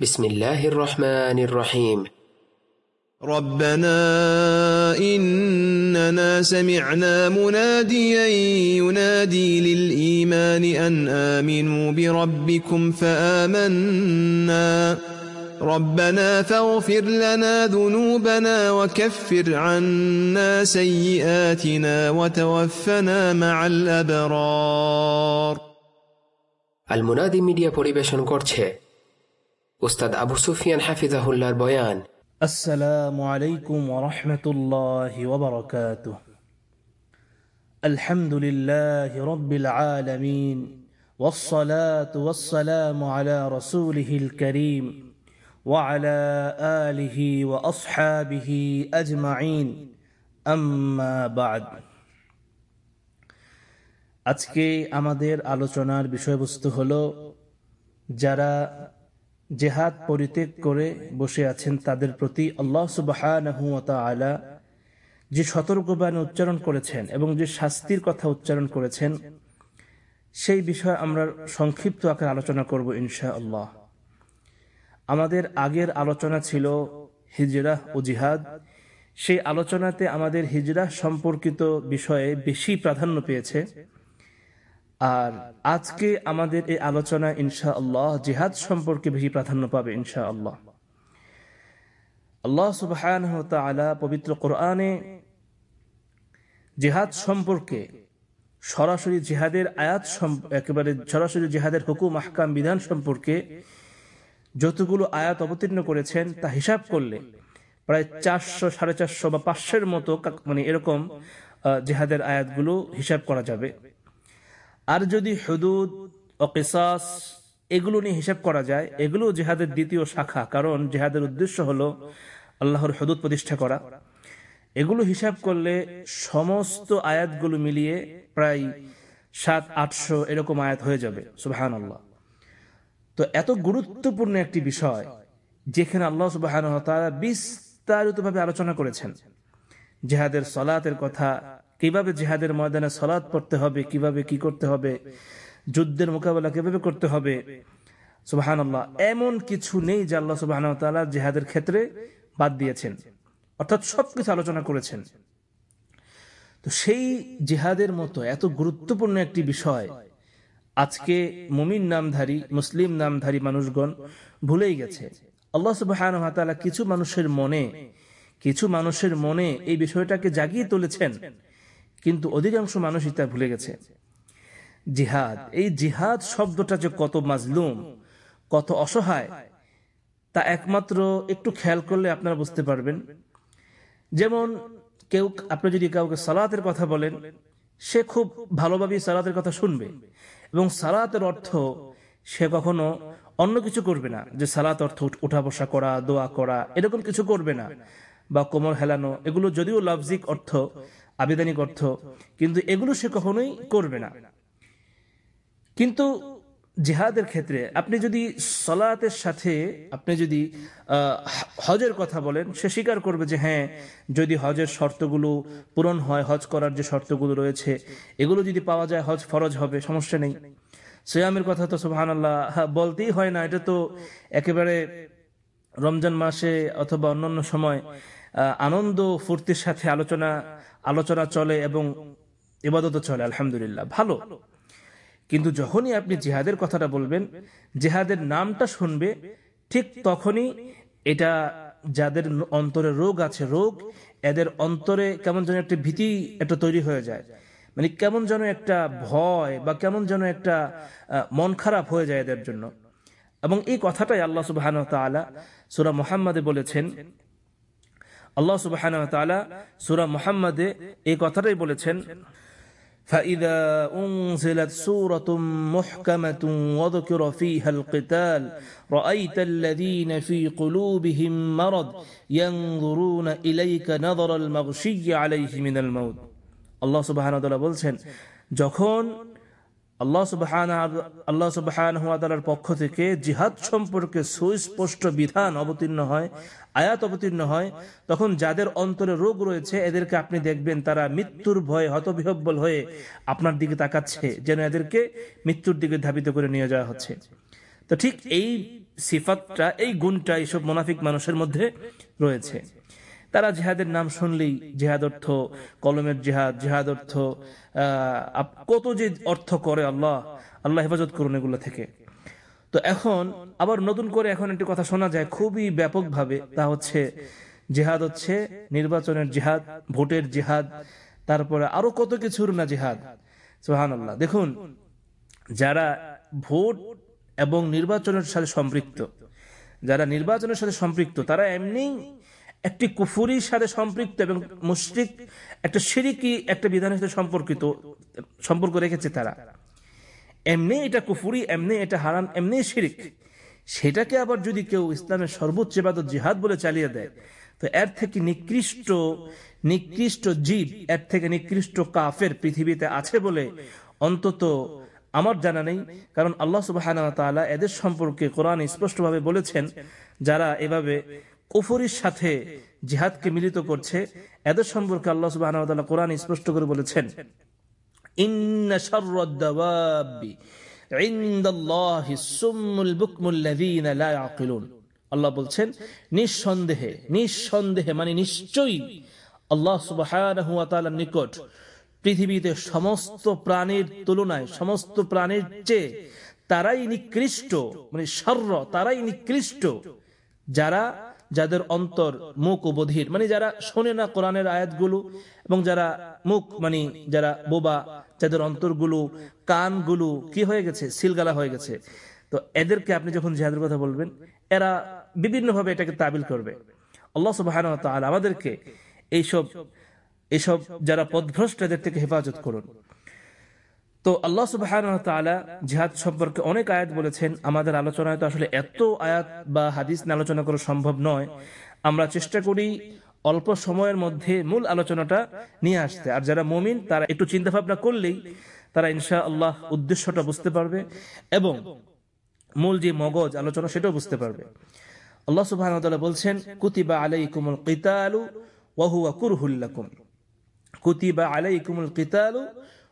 بسم الله الرحمن الرحيم ربنا إننا سمعنا مناديا ينادي للإيمان أن آمنوا بربكم فآمنا ربنا فاغفر لنا ذنوبنا وكفر عنا سيئاتنا وتوفنا مع الأبرار المنادي media পরিবেশন করছে উস্তাদ আবু সুফিয়ান হাফিজাহুল্লাহর বয়ান السلام عليكم ورحمة الله وبركاته الحمد لله رب العالمين والصلاة والسلام على رسوله الكريم وعلى آله وأصحابه أجمعين أما بعد আজকে আমাদের আলোচনার বিষয়বস্তু হলো যারা জেহাদ পরিত্যাগ করে বসে আছেন তাদের প্রতি আল্লাহ সুবাহ যে সতর্কবাণী উচ্চারণ করেছেন এবং যে শাস্তির কথা উচ্চারণ করেছেন, সেই বিষয়ে আমরা সংক্ষিপ্ত আকার আলোচনা করব ইনশা আল্লাহ আমাদের আগের আলোচনা ছিল হিজরা ও জিহাদ। সেই আলোচনাতে আমাদের হিজরা সম্পর্কিত বিষয়ে বেশি প্রাধান্য পেয়েছে। আর আজকে আমাদের এই আলোচনা ইনশা আল্লাহ জিহাদ সম্পর্কে বেশি প্রাধান্য পাবে ইনশা আল্লাহ আল্লাহ সুবাহ পবিত্র কোরআনে জিহাদ সম্পর্কে সরাসরি জিহাদের আয়াত একেবারে সরাসরি জিহাদের হুকুম, আহকাম, বিধান সম্পর্কে যতগুলো আয়াত অবতীর্ণ করেছেন তা হিসাব করলে প্রায় চারশো, সাড়ে চারশো বা পাঁচশোর মতো মানে এরকম জেহাদের আয়াতগুলো হিসাব করা যাবে। আর যদি হদুদ ও কেসাস এগুলো নিয়ে হিসাব করা যায়, এগুলো জেহাদের দ্বিতীয় শাখা, কারণ জেহাদের উদ্দেশ্য হলো আল্লাহর হদুদ প্রতিষ্ঠা করা। এগুলো হিসাব করলে সমস্ত আয়াতগুলো মিলিয়ে প্রায় সাত, আটশো এরকম আয়াত হয়ে যাবে সুবাহান আল্লাহ তো এত গুরুত্বপূর্ণ একটি বিষয় যেখানে আল্লাহ সুবাহান বিস্তারিতভাবে আলোচনা করেছেন। জেহাদের সলাতের কথা কীভাবে জেহাদের ময়দানে সলাদ পড়তে হবে, কীভাবে কি করতে হবে, যুদ্ধের মোকাবেলা কীভাবে করতে হবে সুবাহান এমন কিছু নেই যে আল্লাহ সুবাহান জেহাদের ক্ষেত্রে বাদ দিয়েছেন, অর্থাৎ সবকিছু আলোচনা করেছেন। তো সেই জেহাদের মতো এত গুরুত্বপূর্ণ একটি বিষয় আজকে মুমিন নামধারী, মুসলিম নামধারী মানুষগণ ভুলেই গেছে। আল্লাহ সুবাহান কিছু মানুষের মনে, কিছু মানুষের মনে এই বিষয়টাকে জাগিয়ে তুলেছেন। কিন্তু অধিকাংশ মানুষই তা ভুলে গেছে। জিহাদ, এই জিহাদ শব্দটা যে কত মাজলুম, কত অসহায়, তা একমাত্র একটু খেয়াল করলে আপনারা বুঝতে পারবেন। যেমন, কেউ, আপনি যদি কাউকে সালাতের কথা বলেন, সে খুব ভালোভাবে সালাতের কথা শুনবে এবং সালাতের অর্থ সে কখনো অন্য কিছু করবে না, যে সালাত অর্থ উঠা বসা করা, দোয়া করা, এরকম কিছু করবে না বা কোমর হেলানো, এগুলো যদিও লাভজিক অর্থ আবেদনিক অর্থ কিন্তু এগুলো সে কখনোই করবে না। কিন্তু জেহাদের ক্ষেত্রে আপনি যদি সলাতের সাথে আপনি যদি হজের কথা বলেন, সে স্বীকার করবে যে হ্যাঁ যদি হজের শর্তগুলো পূরণ হয়, হজ করার যে শর্তগুলো রয়েছে, এগুলো যদি পাওয়া যায়, হজ ফরজ হবে, সমস্যা নেই। সৈয়ামের কথা তো সুহান আল্লাহ বলতেই হয় না। এটা তো একেবারে রমজান মাসে অথবা অন্যান্য সময় আনন্দ ফুর্তির সাথে আলোচনা আলোচনা চলে এবং ইবাদত চলে, আলহামদুলিল্লাহ, ভালো। কিন্তু যখনই আপনি জেহাদের কথাটা বলবেন, জেহাদের নামটা শুনবে, ঠিক তখনই এটা যাদের অন্তরে রোগ আছে, রোগ, এদের অন্তরে কেমন যেন একটা ভীতি একটা তৈরি হয়ে যায়। মানে কেমন যেন একটা ভয় বা কেমন যেন একটা মন খারাপ হয়ে যায় এদের জন্য। এবং এই কথাটাই আল্লাহ সুবাহ সুরা মোহাম্মদে বলেছেন আল্লাহ সুবাহ সুরা মোহাম্মদে এই কথাটাই বলেছেন فإذا أنزلت سورة محكمة وذكر فيها القتال رأيت الذين في قلوبهم مرض ينظرون إليك نظر المغشي عليه من الموت الله سبحانه وتعالى বলছেন যখন আল্লাহ সুবাহান আল্লাহ সুবাহান পক্ষ থেকে জিহাদ সম্পর্কে সুস্পষ্ট বিধান অবতীর্ণ হয়, আয়াত অবতীর্ণ হয়। তখন যাদের অন্তরে রোগ রয়েছে, এদেরকে আপনি দেখবেন তারা মৃত্যুর ভয়ে হতবিহব্বল হয়ে আপনার দিকে তাকাচ্ছে, যেন এদেরকে মৃত্যুর দিকে ধাবিত করে নিয়ে যাওয়া হচ্ছে। তো ঠিক এই সিফাতটা, এই গুণটা এইসব মোনাফিক মানুষের মধ্যে রয়েছে। তারা জেহাদের নাম শুনলেই জেহাদ অর্থ, কলমের জেহাদ জেহাদ অর্থ কত যে অর্থ করে আল্লাহ আল্লাহ হেফাজত করুন এগুলো থেকে। তো এখন আবার নতুন করে এখন একটি কথা শোনা যায় খুবই ব্যাপকভাবে, তা হচ্ছে জেহাদ হচ্ছে নির্বাচনের জেহাদ, ভোটের জেহাদ, তারপরে আরও কত কিছুর না জেহাদ। সোহান আল্লাহ দেখুন, যারা ভোট এবং নির্বাচনের সাথে সম্পৃক্ত, যারা নির্বাচনের সাথে সম্পৃক্ত, তারা এমনি একটি কুফুরির সাথে সম্পৃক্ত এবং মুশ্রিক, একটা সিরিকি, একটা বিধানের সাথে সম্পর্কিত, সম্পর্ক রেখেছে তারা। এমনি এটা কুফুরি, এমনি এটা হারাম, এমনি শিরিক। সেটাকে আবার যদি কেউ ইসলামের সর্বোচ্চ বাদত জিহাদ বলে চালিয়ে দেয়, তো এর থেকে নিকৃষ্ট নিকৃষ্ট জীব, এর থেকে নিকৃষ্ট কাফের পৃথিবীতে আছে বলে অন্তত আমার জানা নেই, কারণ আল্লাহ সুবাহ এদের সম্পর্কে কোরআন স্পষ্টভাবে বলেছেন, যারা এভাবে কুফরির সাথে জিহাদকে মিলিত করছে, এদের সম্পর্কে আল্লাহ সুবাহ কোরআন স্পষ্ট করে বলেছেন আল্লাহ বলছেন, নিঃসন্দেহে নিঃসন্দেহে মানে নিশ্চয়ই আল্লাহ নিকট পৃথিবীতে সমস্ত প্রাণীর তুলনায়, সমস্ত প্রাণীর চেয়ে তারাই নিকৃষ্ট মানে সর্র তারাই নিকৃষ্ট যারা যাদের অন্তর মুখ বধির মানে যারা শোনে না কোরআনের আয়াতগুলো এবং যারা মুখ মানে যারা বোবা, যাদের অন্তরগুলো, কানগুলো কি হয়ে গেছে? সিলগালা হয়ে গেছে। তো এদেরকে আপনি যখন জেহাদের কথা বলবেন, এরা বিভিন্নভাবে এটাকে তাবিল করবে। আল্লাহ সুবাহ আমাদেরকে এইসব এসব যারা পদভ্রষ্ট এদের থেকে হেফাজত করুন। তো আল্লাহ সুবাহ জিহাদ সম্পর্কে অনেক আয়াত বলেছেন। আমাদের আলোচনায় তো আসলে এত আয়াত বা হাদিস নিয়ে আলোচনা করা সম্ভব নয়। আমরা চেষ্টা করি অল্প সময়ের মধ্যে মূল আলোচনাটা নিয়ে আসতে। আর যারা মমিন, তারা একটু চিন্তা ভাবনা করলেই তারা ইনশা আল্লাহ উদ্দেশ্যটা বুঝতে পারবে এবং মূল যে মগজ আলোচনা, সেটাও বুঝতে পারবে। আল্লাহ সুবাহ বলছেন, কুতিবা আলাই আলাইকুমুল কিতালু ওয়াহুয়া কুরহুল্লাকুম কুতিবা আলাই আলাইকুমুল কিতালু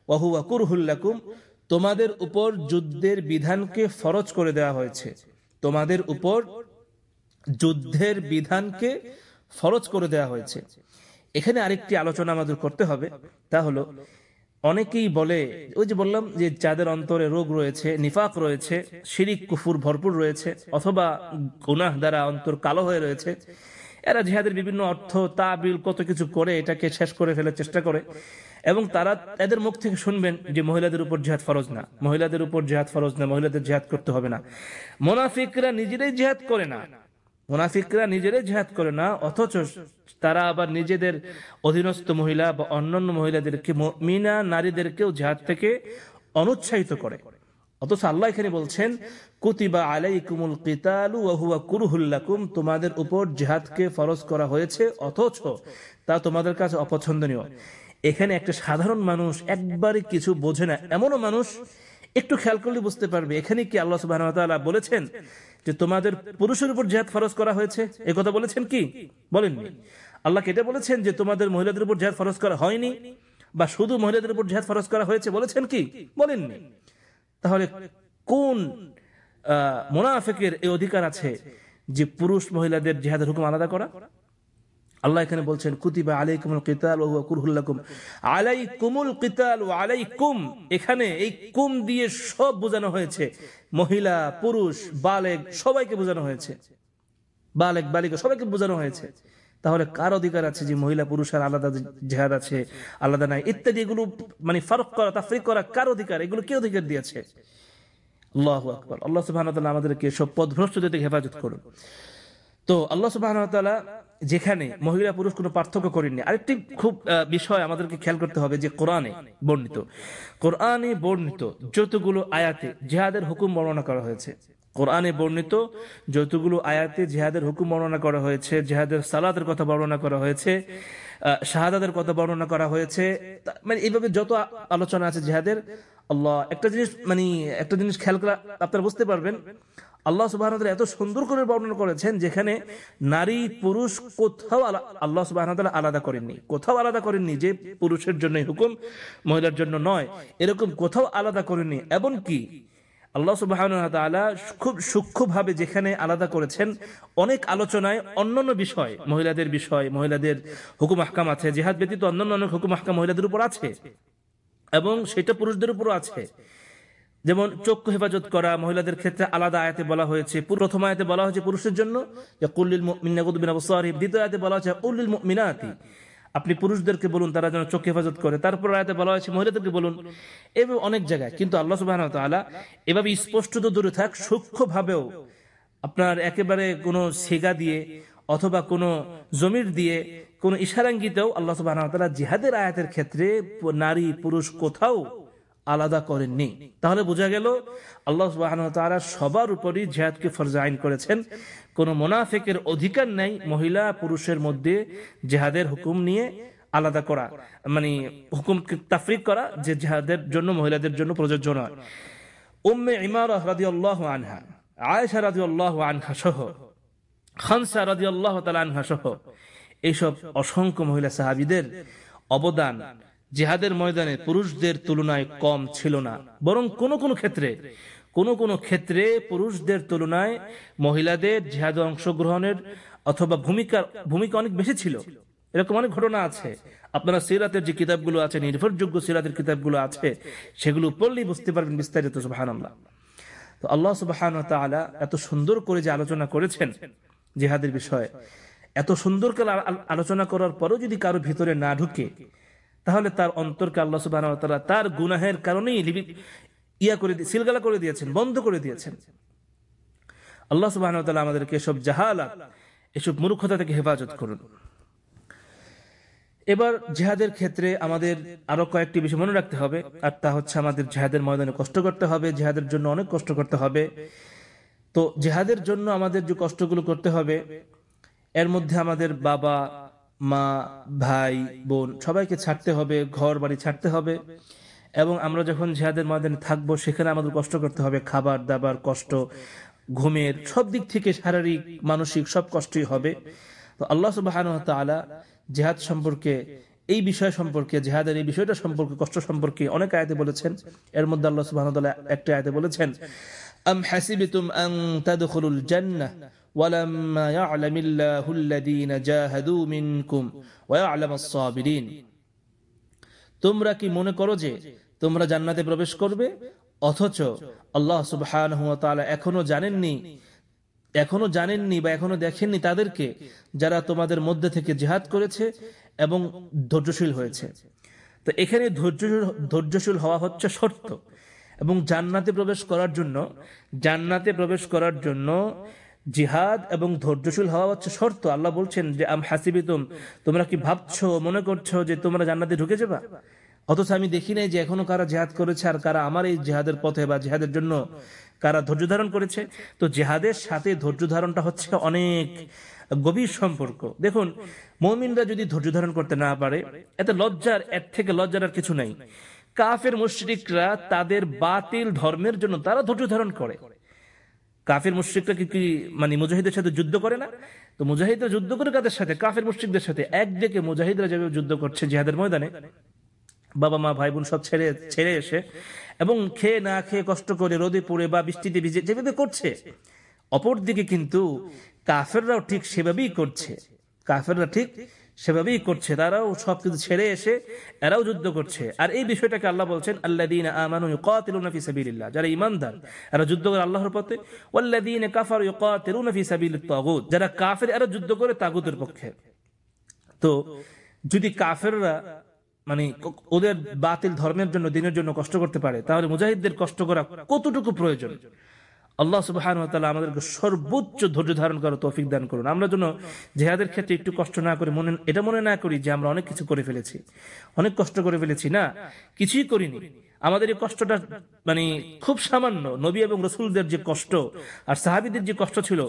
ওয়াহুয়া তোমাদের উপর যুদ্ধের বিধানকে ফরজ করে দেওয়া হয়েছে। তোমাদের উপর যুদ্ধের বিধানকে ফরজ করে দেওয়া হয়েছে। এখানে আরেকটি আলোচনা আমাদের করতে হবে, তা হলো, অনেকেই বলে, ওই যে বললাম যে যাদের অন্তরে রোগ রয়েছে, নিফাক রয়েছে, শিরিক, কুফুর ভরপুর রয়েছে, অথবা গুনাহ দ্বারা অন্তর কালো হয়ে রয়েছে, এরা জিহাদের বিভিন্ন অর্থ, তাবিল, কত কিছু করে এটাকে শেষ করে ফেলার চেষ্টা করে। এবং তারা এদের মুখ থেকে শুনবেন যে মহিলাদের উপর জেহাদ ফরজ না। মহিলাদের উপর জেহাদ ফরজ না, মহিলাদের জেহাদ করতে হবে না। মোনাফিকরা নিজেরাই জেহাদ করে না। মোনাফিকরা নিজেরাই জেহাদ করে না, অথচ তারা আবার নিজেদের অধীনস্থ মহিলা বা অন্যান্য মহিলাদেরকে মিনা নারীদেরকেও জেহাদ থেকে অনুৎসাহিত করে। অথচ আল্লাহ এখানে বলছেন, কুতিবা আলাইকুমুল কিতালু ওয়া কুরহুল্লাকুম তোমাদের উপর জেহাদকে ফরজ করা হয়েছে, অথচ তা তোমাদের কাছে অপছন্দনীয়। এখানে একটা সাধারণ মানুষ একবারে কিছু বোঝে না। এমনও মানুষ একটু খেয়াল করলে বুঝতে পারবে, এখানে কি আল্লাহ সুবাহ বলেছেন যে তোমাদের পুরুষের উপর জেহাদ ফরজ করা হয়েছে? এ কথা বলেছেন কি? বলেননি। আল্লাহ কেটে বলেছেন যে তোমাদের মহিলাদের উপর জেহাদ ফরজ করা হয়নি বা শুধু মহিলাদের উপর জেহাদ ফরজ করা হয়েছে বলেছেন কি? বলেননি। তাহলে কোন মোনাফেকের এই অধিকার আছে যে পুরুষ মহিলাদের জেহাদের হুকুম আলাদা করা? আল্লাহ এখানে বলছেন, কুতিবা আলাইকুমুল কিতাল ওয়া কুরহুল্লাকুম আলাইকুমুল কিতাল আলাই আলাইকুম। এখানে এই কুম দিয়ে সব বোঝানো হয়েছে। মহিলা, পুরুষ, বালেক, সবাইকে বোঝানো হয়েছে। বালেক, বালিকা, সবাইকে বোঝানো হয়েছে। তাহলে কার অধিকার আছে যে মহিলা পুরুষের আলাদা জেহাদ আছে, আলাদা নাই? ইত্যাদি এগুলো মানে ফারক করা, তাফরিক করা কার অধিকার? এগুলো কে অধিকার দিয়েছে? আল্লাহ আকবর। আল্লাহ সুবাহ আমাদেরকে সব পদভ্রষ্টদের থেকে হেফাজত করুন। তো আল্লাহ সুবাহ যেখানে মহিলা পুরুষ কোনো পার্থক্য করেননি। আরেকটি খুব বিষয় আমাদেরকে খেয়াল করতে হবে যে কোরআনে বর্ণিত। কোরআনে বর্ণিত যতগুলো আয়াতে জেহাদের হুকুম বর্ণনা করা হয়েছে। কোরআনে বর্ণিত যতগুলো আয়াতে জেহাদের হুকুম বর্ণনা করা হয়েছে, জেহাদের সালাদের কথা বর্ণনা করা হয়েছে শাহাদাদের কথা বর্ণনা করা হয়েছে মানে এইভাবে যত আলোচনা আছে জেহাদের আল্লাহ, একটা জিনিস মানে একটা জিনিস খেয়াল করে আপনারা বুঝতে পারবেন। আল্লাহ সুবাহ এত সুন্দর করে বর্ণনা করেছেন, যেখানে নারী, পুরুষ কোথাও আল্লাহ সুবাহ আলাদা করেননি। কোথাও আলাদা করেননি যে পুরুষের জন্য হুকুম, মহিলার জন্য নয়। এরকম কোথাও আলাদা করেননি। এমনকি আল্লাহ সুবাহ খুব সূক্ষ্মভাবে যেখানে আলাদা করেছেন, অনেক আলোচনায় অন্যান্য বিষয়, মহিলাদের বিষয়, মহিলাদের হুকুম আহকাম আছে, জেহাদ ব্যতীত অন্যান্য অনেক হুকুম আহকাম মহিলাদের উপর আছে। এবং সেটা পুরুষদের উপরও আছে। যেমন চক্ষু হেফাজত করা, মহিলাদের ক্ষেত্রে আলাদা আয়াতে বলা হয়েছে। প্রথম আয়াতে বলা হয়েছে পুরুষের জন্য। যে কুল্লিল দ্বিতীয় আয়াতে বলা হয়েছে আপনি পুরুষদেরকে বলুন, তারা যেন চোখ হেফাজত করে। তারপর আয়াতে বলা হয়েছে মহিলাদেরকে বলুন। এভাবে অনেক জায়গায়। কিন্তু আল্লাহ সুবাহ তালা এভাবে স্পষ্ট তো দূরে থাক, সূক্ষ্মভাবেও আপনার একেবারে কোনো সেগা দিয়ে অথবা কোনো জমির দিয়ে কোনো ইশারাঙ্গিতেও আল্লাহ সুবাহ জিহাদের আয়াতের ক্ষেত্রে নারী, পুরুষ কোথাও আলাদা করেননি। তাহলে বোঝা গেল আল্লাহ তারা সবার উপরই জেহাদকে ফরজ আইন করেছেন। কোনো মোনাফেকের অধিকার নেই মহিলা, পুরুষের মধ্যে জেহাদের হুকুম নিয়ে আলাদা করা মানে হুকুম তাফরিক করা যে জেহাদের জন্য, মহিলাদের জন্য প্রযোজ্য নয়। উম্মে ইমার রাদি আল্লাহ আনহা, আয়েশা রাজি আল্লাহ আনহা সহ, খানসা রাজি আল্লাহ তালা আনহা সহ এইসব অসংখ্য মহিলা সাহাবিদের অবদান জেহাদের ময়দানে পুরুষদের তুলনায় কম ছিল না। বরং কোন কোন ক্ষেত্রে, কোন কোন ক্ষেত্রে পুরুষদের তুলনায় মহিলাদের জেহাদে অংশগ্রহণের অথবা ভূমিকার, ভূমিকা অনেক বেশি ছিল। এরকম অনেক ঘটনা আছে। আপনারা সিরাতের যে কিতাবগুলো আছে, নির্ভরযোগ্য সিরাতের কিতাবগুলো আছে, সেগুলো পড়লেই বুঝতে পারবেন বিস্তারিত সুবাহান তো আল্লাহ সুবাহান এত সুন্দর করে যে আলোচনা করেছেন জেহাদের বিষয়ে এত সুন্দর করে আলোচনা করার পরও যদি কারও ভিতরে না ঢুকে, তাহলে তার অন্তরকে আল্লাহ সুবাহ তার গুনাহের কারণেই ইয়া করে সিলগালা করে দিয়েছেন, বন্ধ করে দিয়েছেন। আল্লাহ সুবাহ আমাদেরকে এসব জাহালাত, এসব মূর্খতা থেকে হেফাজত করুন। এবার জেহাদের ক্ষেত্রে আমাদের আরও কয়েকটি বিষয় মনে রাখতে হবে, আর তা হচ্ছে আমাদের জেহাদের ময়দানে কষ্ট করতে হবে, জেহাদের জন্য অনেক কষ্ট করতে হবে। তো জেহাদের জন্য আমাদের যে কষ্টগুলো করতে হবে এর মধ্যে আমাদের বাবা, মা, ভাই, বোন, সবাইকে ছাড়তে হবে, ঘর বাড়ি ছাড়তে হবে। এবং আমরা যখন জেহাদের মাদানে থাকব, সেখানে আমাদের কষ্ট করতে হবে। খাবার, দাবার, কষ্ট, ঘুমের সব দিক থেকে শারীরিক, মানসিক সব কষ্টই হবে। তো আল্লাহ সুবাহান তালা জেহাদ সম্পর্কে, এই বিষয় সম্পর্কে, জেহাদের এই বিষয়টা সম্পর্কে, কষ্ট সম্পর্কে অনেক আয়তে বলেছেন। এর মধ্যে আল্লাহ সুবাহ একটা আয়তে বলেছেন, আম ولما يعلم الله الذين جاهدوا منكم ويعلم الصابرين তোমরা কি মনে করো যে তোমরা জান্নাতে প্রবেশ করবে অথচ আল্লাহ সুবহানাহু ওয়া তাআলা এখনো জানেননি এখনো জানেননি বা এখনো দেখেননি তাদেরকে যারা তোমাদের মধ্যে থেকে জিহাদ করেছে এবং ধৈর্যশীল হয়েছে তো এখানে ধৈর্য ধৈর্যশীল হওয়া হচ্ছে শর্ত এবং জান্নাতে প্রবেশ করার জন্য জান্নাতে প্রবেশ করার জন্য জিহাদ এবং ধৈর্যশীল হওয়া হচ্ছে শর্ত। আল্লাহ বলছেন যে, আম হাসিবিতুম, তোমরা কি ভাবছ, মনে করছ যে তোমরা জান্নাতে ঢুকে যাবা? অথচ আমি দেখি নাই যে এখনও কারা জেহাদ করেছে আর কারা আমার এই জেহাদের পথে বা জেহাদের জন্য কারা ধৈর্য ধারণ করেছে। তো জেহাদের সাথে ধৈর্য ধারণটা হচ্ছে অনেক গভীর সম্পর্ক। দেখুন, মমিনরা যদি ধৈর্য ধারণ করতে না পারে, এত লজ্জার, এর থেকে লজ্জার আর কিছু নাই। কাফের মুশ্রিকরা তাদের বাতিল ধর্মের জন্য তারা ধৈর্য ধারণ করে। কাফের মুশ্রিকরা কি কি মানে মুজাহিদের সাথে যুদ্ধ করে না? তো মুজাহিদরা যুদ্ধ করে কাদের সাথে? কাফের মুশ্রিকদের সাথে। একদিকে মুজাহিদরা যেভাবে যুদ্ধ করছে জিহাদের ময়দানে, বাবা, মা, ভাই, বোন সব ছেড়ে ছেড়ে এসে এবং খেয়ে না খেয়ে কষ্ট করে রোদে পড়ে বা বৃষ্টিতে ভিজে যেভাবে করছে, অপরদিকে কিন্তু কাফেররাও ঠিক সেভাবেই করছে। কাফেররা ঠিক সেভাবেই করছে। তারাও সবকিছু ছেড়ে এসে এরাও যুদ্ধ করছে। আর এই বিষয়টাকে আল্লাহ বলছেন আল্লাহ যারা ঈমানদার, এরা যুদ্ধ করে আল্লাহর পথে। যারা কাফের, এরা যুদ্ধ করে তাগুতের পক্ষে। তো যদি কাফেররা মানে ওদের বাতিল ধর্মের জন্য, দিনের জন্য কষ্ট করতে পারে, তাহলে মুজাহিদদের কষ্ট করা কতটুকু প্রয়োজন? আল্লাহ সুবাহান আমাদেরকে সর্বোচ্চ ধৈর্য ধারণ করার তৌফিক দান করুন। আমরা যেন জেহাদের ক্ষেত্রে একটু কষ্ট না করে মনে, এটা মনে না করি যে আমরা অনেক কিছু করে ফেলেছি। অনেক কষ্ট করে ফেলেছি। না, কিছুই করিনি। আমাদের এই কষ্টটা মানে খুব সামান্য। নবী এবং রসুলদের যে কষ্ট আর সাহাবিদের যে কষ্ট ছিল,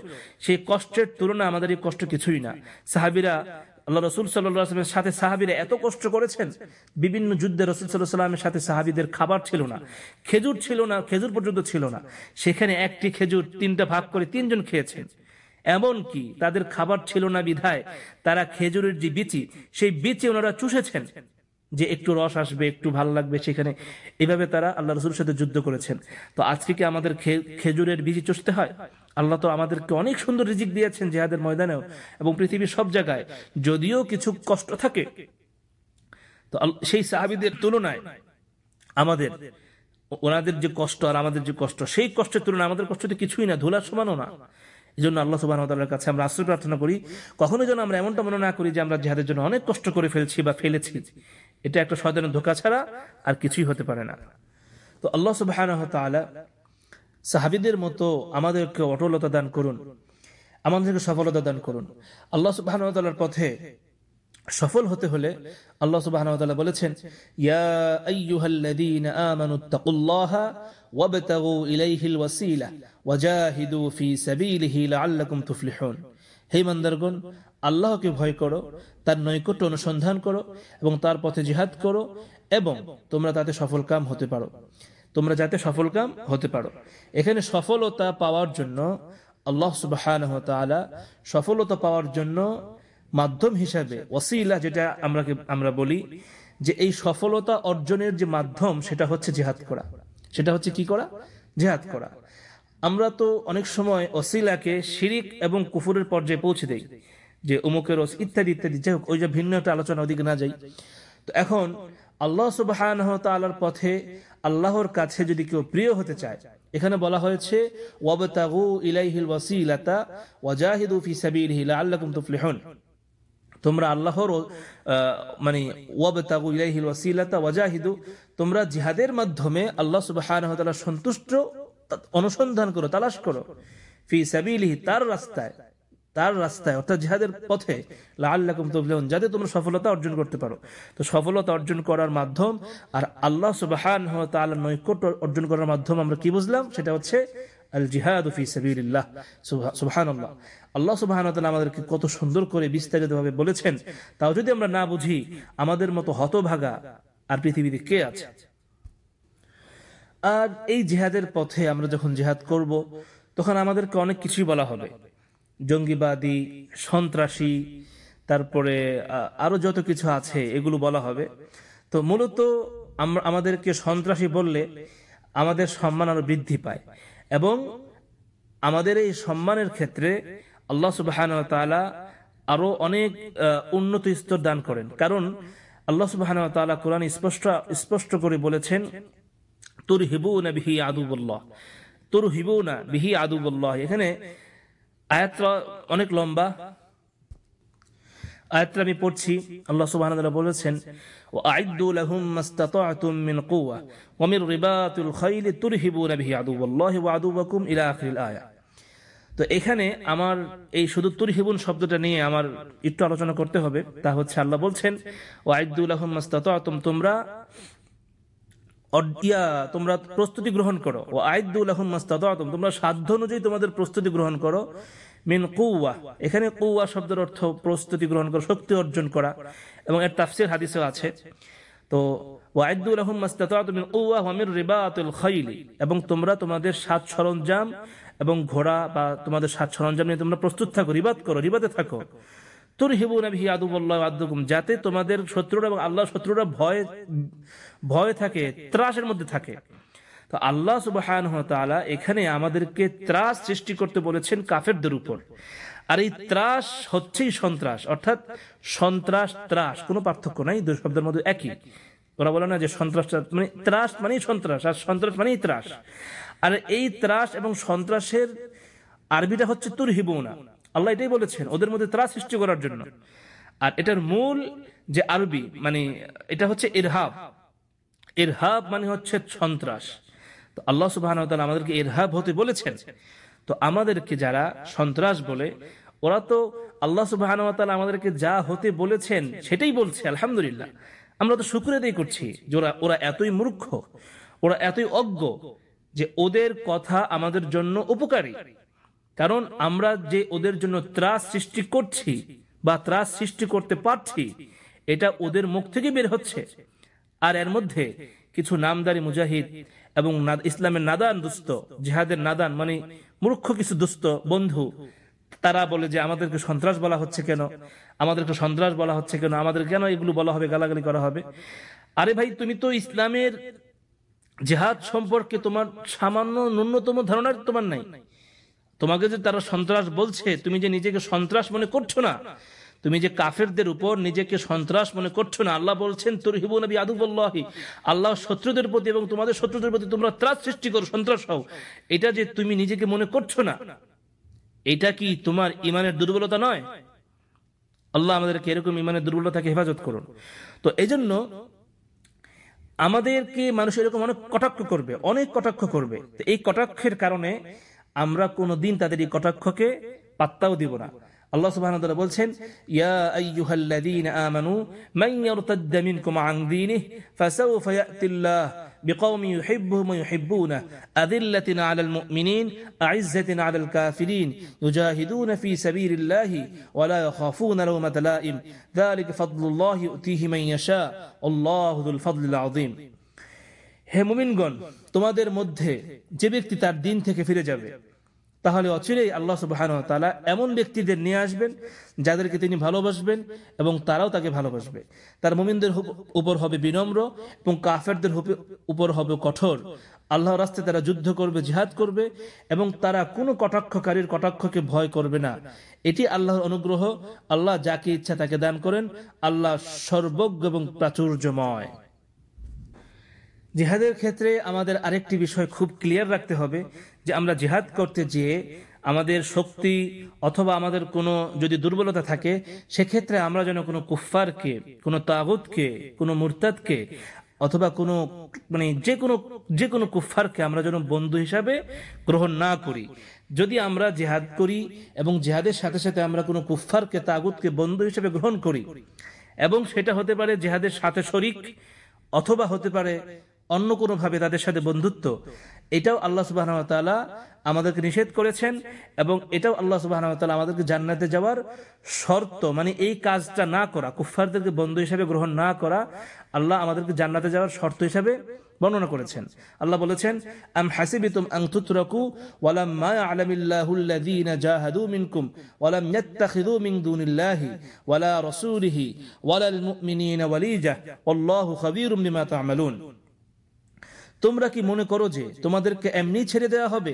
সেই কষ্টের তুলনা আমাদের এই কষ্ট কিছুই না। সাহাবিরা আল্লাহ রসুল সাল্লামের সাথে সাহাবিরা এত কষ্ট করেছেন। বিভিন্ন যুদ্ধে রসুল সাল্লামের সাথে সাহাবিদের খাবার ছিল না, খেজুর ছিল না, খেজুর পর্যন্ত ছিল না। সেখানে একটি খেজুর তিনটা ভাগ করে তিনজন খেয়েছেন। এমন কি তাদের খাবার ছিল না বিধায় তারা খেজুরের যে বিচি, সেই বিচি ওনারা চুষেছেন যে একটু রস আসবে, একটু ভালো লাগবে সেখানে। এভাবে তারা আল্লাহ রসুলের সাথে যুদ্ধ করেছেন। তো আজকে কি আমাদের খেজুরের বীজ চুষতে হয়? আল্লাহ তো আমাদেরকে অনেক সুন্দর রিজিক দিয়েছেন জেহাদের ময়দানেও এবং পৃথিবীর সব জায়গায়। যদিও কিছু কষ্ট থাকে, তো সেই সাহাবিদের তুলনায় আমাদের, ওনাদের যে কষ্ট আর আমাদের যে কষ্ট, সেই কষ্টের তুলনায় আমাদের কষ্ট তো কিছুই না, ধুলার সমানও না। এই জন্য আল্লাহ সুবাহ কাছে আমরা আশ্রয় প্রার্থনা করি, কখনো যেন আমরা এমনটা মনে না করি যে আমরা জেহাদের জন্য অনেক কষ্ট করে ফেলছি বা ফেলেছি। এটা একটা শয়তানের ধোকা ছাড়া আর কিছুই হতে পারে না। তো আল্লাহ সুবাহ সাহাবিদের মতো আমাদেরকে অটলতা দান করুন, আমাদেরকে সফলতা দান করুন। আল্লাহ সুবাহ পথে সফল হতে হলে আল্লাহ সুবাহ বলেছেন আইয়ুহাল্লাযীনা আমানুত্তাকুল্লাহা ওয়াবতাগু ইলাইহিল ওয়াসিলা ওয়াজাহিদু ফি সাবিলিহি লাআল্লাকুম তুফলিহুন। হে ইমানদারগণ, আল্লাহকে ভয় করো, তার নৈকট্য অনুসন্ধান করো এবং তার পথে জিহাদ করো এবং তোমরা তাতে সফল কাম হতে পারো। তোমরা যাতে সফল কাম হতে পারো। এখানে সফলতা পাওয়ার জন্য আল্লাহ সুবাহ সফলতা পাওয়ার জন্য মাধ্যম হিসাবে ওসিলা যেটা আমরা আমরা বলি যে এই সফলতা অর্জনের যে মাধ্যম সেটা হচ্ছে জেহাদ করা। সেটা হচ্ছে কি করা? জেহাদ করা। আমরা তো অনেক সময় অসিলাকে শিরিক এবং কুফুরের পর্যায়ে পৌঁছে দেই, যে উমুকের ইত্যাদি ইত্যাদি। যাই হোক, ওই যে ভিন্ন একটা আলোচনা ওদিকে না যাই। তো এখন আল্লাহ সুবাহ পথে আল্লাহর কাছে যদি কেউ প্রিয় হতে চায়, এখানে বলা হয়েছে ফি সাবিলিহি তোমরা আল্লাহর মানে ওয়াবতাগু ইলাইহিল ওয়াসিলাতা ওয়াজাহিদু। তোমরা জিহাদের মাধ্যমে আল্লাহ সুবহানাহু ওয়া তাআলা সন্তুষ্ট অনুসন্ধান করো, তালাশ করো। ফি সাবিলিহি, তার রাস্তায়। তার রাস্তায়, অর্থাৎ জিহাদের পথে লাল্লাকুম তুফলিহুন, যাতে তোমরা সফলতা অর্জন করতে পারো। তো সফলতা অর্জন করার মাধ্যম আর আল্লাহ সুবহানাহু ওয়া তাআলার নৈকট্য অর্জন করার মাধ্যম আমরা কি বুঝলাম? সেটা হচ্ছে আল জিহাদ ফি সাবিলিল্লাহ। সুবহানাল্লাহ। আল্লাহ সুবহানাহু ওয়া তাআলা আমাদেরকে কত সুন্দর করে বিস্তারিতভাবে বলেছেন। তাও যদি আমরা না বুঝি, আমাদের মতো হতভাগা আর পৃথিবীতে কে আছে? আর এই জিহাদের পথে আমরা যখন জিহাদ করব, তখন আমাদেরকে অনেক কিছুই বলা হবে। জঙ্গিবাদী, সন্ত্রাসী, তারপরে আরও যত কিছু আছে, এগুলো বলা হবে। তো মূলত আমরা আমাদেরকে সন্ত্রাসী বললে আমাদের সম্মান আরও বৃদ্ধি পায় এবং আমাদের এই সম্মানের ক্ষেত্রে আল্লাহ সুবাহান আরও অনেক উন্নত স্তর দান করেন। কারণ আল্লাহ সুবাহান কোরআন স্পষ্ট স্পষ্ট করে বলেছেন তুর হিবু না বিহি আদুবল্লাহ তুর হিবু না বিহি আদুবল্লাহ এখানে আয়াতটা অনেক লম্বা। আয়াতটা আমি পড়ছি, আল্লাহ তাআলা বলেছেন ওয়া'আইদ্দু লাহুম মাস্তাতা'তুম মিন কুওয়া, ওয়া মির রিবাতুল খাইল তুরহিবুনা বিহি আদুওয়াল্লাহি ওয়া আদুওয়াকুম ইলা আখিরিল আয়া। তো এখানে আমার এই শুধু তুরহিবুন শব্দটা নিয়ে আমার একটু আলোচনা করতে হবে, তা হচ্ছে আল্লাহ বলছেন ওয়া'আইদ্দু লাহুম মাস্তাতা'তুম, তোমরা তোমরা প্রস্তুতি গ্রহণ করো। ও মাস্তাদাতুম, তোমরা সাধ্য অনুযায়ী তোমাদের প্রস্তুতি গ্রহণ করো। মিন কৌয়া এখানে কৌয়া শব্দের অর্থ প্রস্তুতি গ্রহণ করা, শক্তি অর্জন করা। এবং এর তাফসির হাদিসেও আছে। তো এবং তোমরা তোমাদের সাত সরঞ্জাম এবং ঘোড়া বা তোমাদের সাত সরঞ্জাম নিয়ে তোমরা প্রস্তুত থাকো রিবাদ করো রিবাদে থাকো। তুর হিবুন যাতে তোমাদের শত্রুরা এবং আল্লাহ শত্রুরা ভয় ভয় থাকে, ত্রাসের মধ্যে থাকে। তো আল্লাহ সুবাহান এখানে আমাদেরকে ত্রাস সৃষ্টি করতে বলেছেন কাফেরদের উপর। আর এই ত্রাস হচ্ছেই সন্ত্রাস, অর্থাৎ সন্ত্রাস, ত্রাস, কোনো পার্থক্য নাই, দুই শব্দের মধ্যে একই। ওরা বলে না যে সন্ত্রাসটা মানে ত্রাস মানেই সন্ত্রাস, আর সন্ত্রাস মানেই ত্রাস। আর এই ত্রাস এবং সন্ত্রাসের আরবিটা হচ্ছে তুর হিবুনা আল্লাহ এটাই বলেছেন, ওদের মধ্যে ত্রাস সৃষ্টি করার জন্য। আর এটার মূল যে আরবি মানে এটা হচ্ছে ইরহাব। ইরহাব মানে হচ্ছে সন্ত্রাস। তো আল্লাহ সুবাহ আমাদেরকে ইরহাব হতে বলেছেন। তো আমাদেরকে যারা সন্ত্রাস বলে, ওরা তো আল্লাহ সুবাহ আমাদেরকে যা হতে বলেছেন সেটাই বলছে, আলহামদুলিল্লাহ। আমরা তো শুক্র দিয়ে করছি যে ওরা ওরা এতই মূর্খ, ওরা এতই অজ্ঞ যে ওদের কথা আমাদের জন্য উপকারী। কারণ আমরা যে ওদের জন্য ত্রাস সৃষ্টি করছি বা ত্রাস সৃষ্টি করতে পারছি, এটা ওদের মুখ থেকে বের হচ্ছে। আর এর মধ্যে কিছু নামদারি মুজাহিদ এবং ইসলামের নাদান দুস্থ জিহাদের নাদান মানে মূর্খ কিছু দুস্থ বন্ধু, তারা বলে যে আমাদেরকে সন্ত্রাস বলা হচ্ছে কেন? আমাদেরকে সন্ত্রাস বলা হচ্ছে কেন? আমাদের কেন এগুলো বলা হবে, গালাগালি করা হবে? আরে ভাই, তুমি তো ইসলামের জেহাদ সম্পর্কে তোমার সামান্য ন্যূনতম ধারণার তোমার নাই। তোমাকে যে তারা সন্ত্রাস বলছে, তুমি যে নিজেকে সন্ত্রাস মনে করছ না তুমি যে কাফেরদের উপর নিজেকে সন্ত্রাস মনে করছ না, আল্লাহ বলছেন তোর হিবু নবী আদুবল্লাহি। আল্লাহ শত্রুদের প্রতি এবং তোমাদের শত্রুদের প্রতি তোমরা ত্রাস সৃষ্টি করো, সন্ত্রাস হও। এটা যে তুমি নিজেকে মনে করছ না, এটা কি তোমার ইমানের দুর্বলতা নয়? আল্লাহ আমাদেরকে এরকম ইমানের দুর্বলতাকে হেফাজত করুন। তো এই জন্য আমাদেরকে মানুষ এরকম অনেক কটাক্ষ করবে, অনেক কটাক্ষ করবে। এই কটাক্ষের কারণে আমরা কোনোদিন তাদের এই কটাক্ষকে পাত্তাও দিব না। আল্লাহ সুবহানাহু ওয়া তাআলা বলছেন ইয়া আইয়ুহাল্লাযীনা আমানু মান ইয়ারতাদ্দা মিনকুম আন দীনিহি ফাসাউফা ইয়াতিল্লাহ بقوم يحبهم ويحبونه أذلة على المؤمنين أعزة على الكافرين يجاهدون في سبيل الله ولا يخافون لومة لائم ذلك فضل الله يؤتيه من يشاء الله ذو الفضل العظيم হে মুমিনগণ তোমাদের মধ্যে যে ব্যক্তি তার দিন থেকে ফিরে যাবে তাহলে অচিরেই আল্লাহ সুবাহান তালা এমন ব্যক্তিদের নিয়ে আসবেন, যাদেরকে তিনি ভালোবাসবেন এবং তারাও তাকে ভালোবাসবে। তার মুমিনদের উপর হবে বিনম্র এবং কাফেরদের উপর হবে কঠোর। আল্লাহ রাস্তায় তারা যুদ্ধ করবে, জিহাদ করবে এবং তারা কোনো কটাক্ষকারীর কটাক্ষকে ভয় করবে না। এটি আল্লাহর অনুগ্রহ। আল্লাহ যাকে ইচ্ছা তাকে দান করেন। আল্লাহ সর্বজ্ঞ এবং প্রাচুর্যময়। জিহাদের ক্ষেত্রে আমাদের আরেকটি বিষয় খুব ক্লিয়ার রাখতে হবে। যে আমরা জিহাদ করতে যেয়ে আমাদের শক্তি অথবা আমাদের কোনো যদি দুর্বলতা থাকে, সেক্ষেত্রে আমরা যেন কোনো কুফফারকে, কোনো তাগুতকে, কোনো মুরতাদকে অথবা কোনো মানে যে কোনো যে কোনো কুফফারকে আমরা যেন বন্ধু হিসাবে গ্রহণ না করি। যদি আমরা জেহাদ করি এবং জেহাদের সাথে সাথে আমরা কোনো কুফফারকে, তাগুতকে বন্ধু হিসেবে গ্রহণ করি এবং সেটা হতে পারে জেহাদের সাথে শরিক অথবা হতে পারে অন্য কোনোভাবে তাদের সাথে বন্ধুত্ব এটাও আল্লাহ সুবাহ আমাদেরকে নিষেধ করেছেন এবং এটাও আল্লাহ সুবাহ আমাদেরকে জান্নাতে যাওয়ার শর্ত মানে এই কাজটা না করা কুফারদেরকে বন্ধু হিসাবে গ্রহণ না করা, আল্লাহ আমাদেরকে জান্নাতে যাওয়ার শর্ত হিসাবে বর্ণনা করেছেন। আল্লাহ বলেছেন, আম হাসিবিতুম আন তুতরাকু ওয়ালাম মা আলামিল্লাহু আল্লাযীনা জাহাদু মিনকুম ওয়ালাম ইয়াত্তাখিযু মিন দুনিল্লাহি ওয়ালা রাসূলিহি ওয়ালাল মুমিনিনা ওয়ালিজা। আল্লাহু খাবীরুম বিমা তা'মালুন। তোমরা কি মনে করো যে তোমাদেরকে এমনি ছেড়ে দেওয়া হবে?